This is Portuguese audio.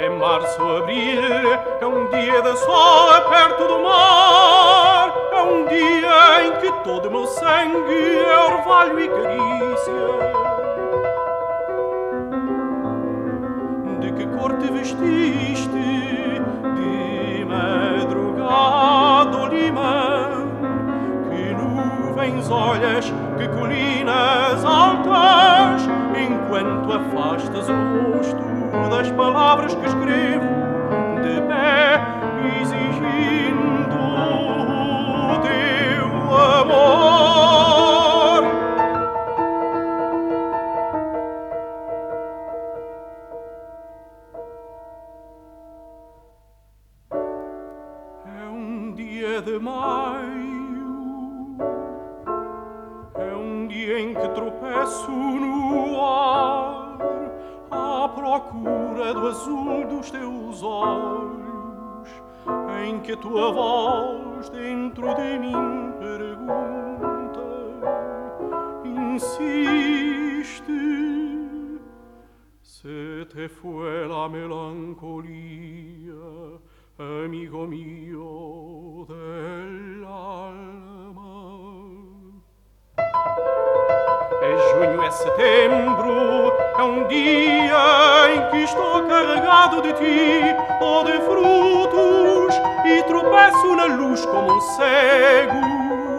É março, abril, é um dia de sol perto do mar. É um dia em que todo o meu sangue é orvalho e carícia. De que cor te vestiste? Olhas, que colinas altas, enquanto afastas o rosto das palavras que escrevo de pé, exigindo o teu amor. É um dia de que tropeço no ar à procura do azul dos teus olhos, em que a tua voz dentro de mim pergunta, insiste, se te fue la melancolia, amigo mío junho, é setembro, é um dia em que estou carregado de ti ou de frutos e tropeço na luz como um cego